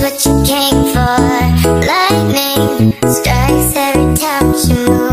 what you came for. Lightning strikes every time she moves